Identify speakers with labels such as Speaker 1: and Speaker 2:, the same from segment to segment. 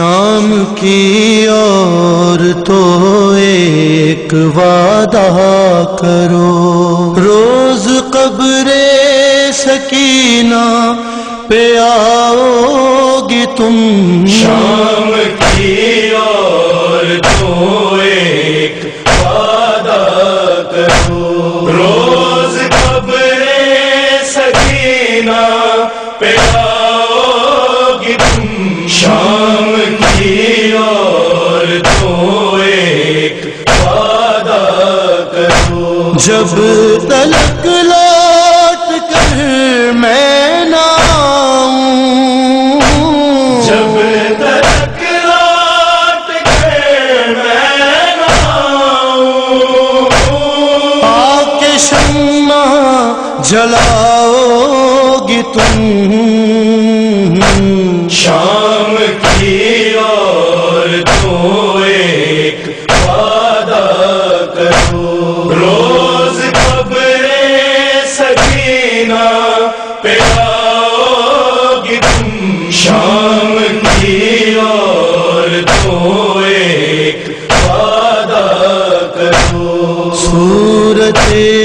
Speaker 1: شام کی اور تو ایک وعدہ کرو۔ روز قبر سکینہ پہ آؤ گی تم۔
Speaker 2: شام کی اور تو ایک وعدہ کرو۔ روز قبر سکینہ پہ
Speaker 1: جب تلک لوٹ کر میں نہ
Speaker 2: جب تک لوٹ کے میں نہ آؤں۔
Speaker 1: آ کے شمع جلاؤ گی تم۔
Speaker 2: شام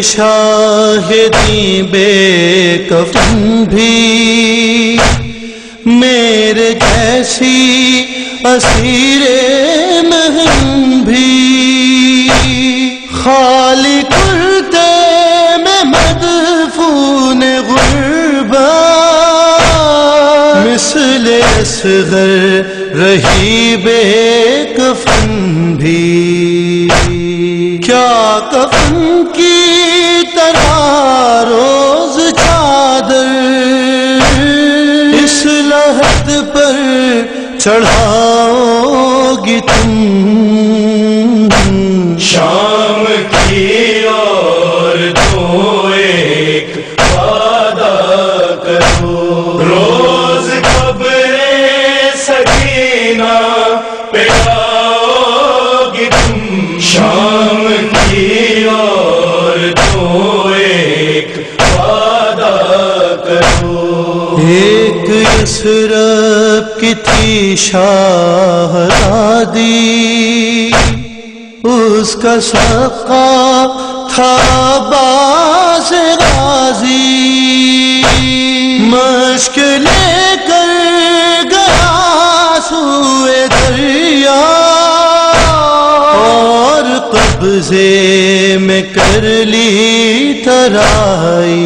Speaker 1: شاہدی بے کفن بھی میرے جیسی اسیر مہم بھی خالی کرتے میں مدفون غربا مثل اصغر رہی بے کفن بھی لحد پر چڑھاؤ گی تم۔
Speaker 2: شام کی اور تو ایک وعدہ کرو۔ ایک
Speaker 1: یسرب کی تھی شاہدادی اس کا سقا تھا باز غازی۔ مشک لے کر گیا سوئے دریا، اور قبضے میں کر لی ترائی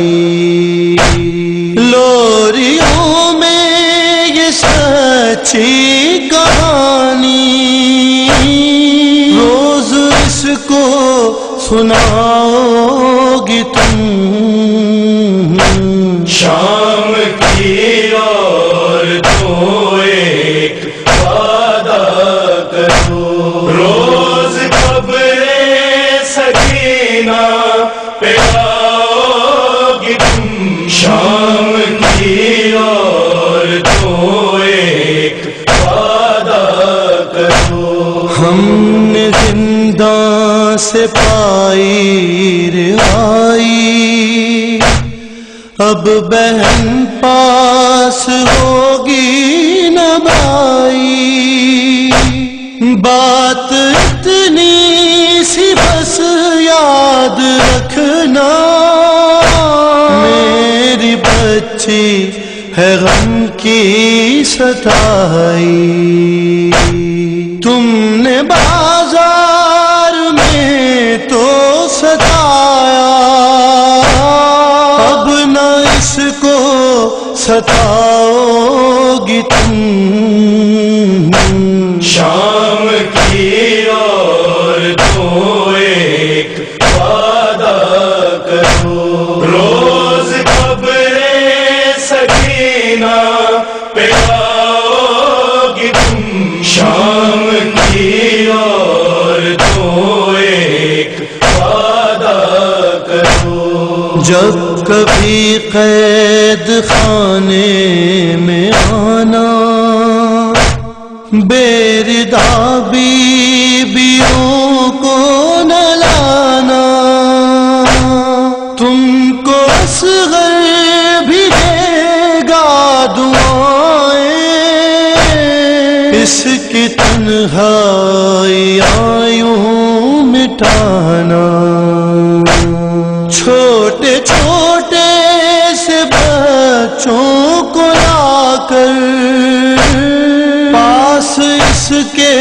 Speaker 1: لوریوں میں یہ سچی کہانی۔ روز اس کو سناؤ گی تم۔
Speaker 2: شام کی
Speaker 1: سے پائی رہائی۔ اب بہن پاس ہوگی نہ بھائی۔ بات اتنی سی بس یاد رکھنا۔ میری بچی ہے غم کی ستائی۔ تم نے بازار بتایا اب نہ اس کو ستاؤ گی تم۔ جب کبھی قید خانے میں آنا بیردا بیویوں کو نہ لانا۔ تم کو اصغر بھی دے گا دعائیں۔ اس کی تنہائی آیوں مٹانا۔ کر پاس اس کے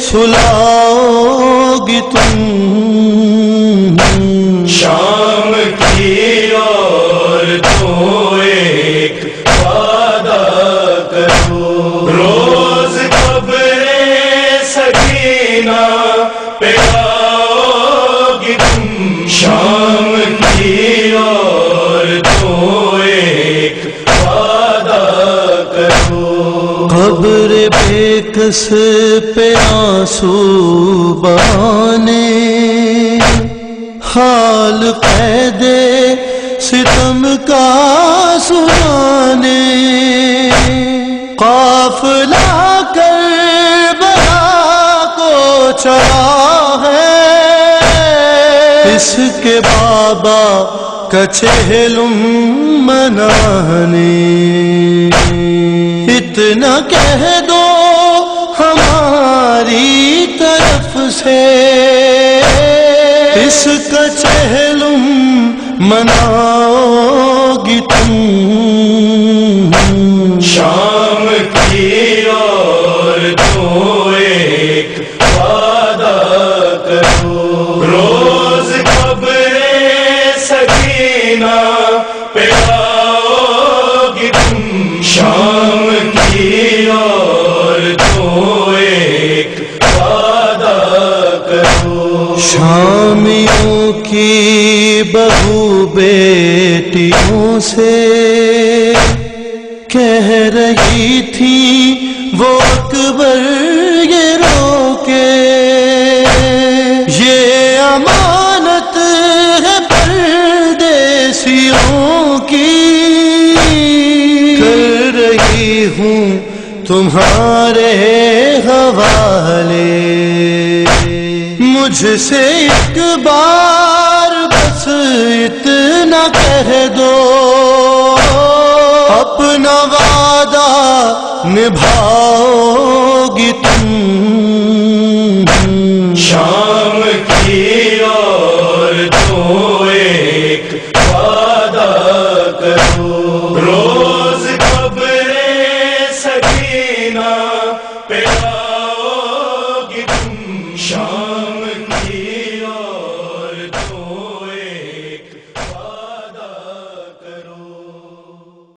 Speaker 1: سلاؤ گی تم
Speaker 2: قبر
Speaker 1: بے کس پہ آنسو بہانے۔ حال قید ستم کا سنانے۔ قافلہ کر بلا کو چلا ہے۔ اس کے بابا کچہلم منانے۔ اتنا کہہ دو ہماری طرف سے۔ شامیوں کی بہو بیٹیوں سے کہہ رہی تھی، وہ اکبر یہ رو کے یہ امانت ہے پردیسیوں کی۔ کر رہی ہوں تمہارے حوالے۔ مجھ سے ایک بار بس اتنا کہہ دو۔ اپنا وعدہ نبھاؤ گی تم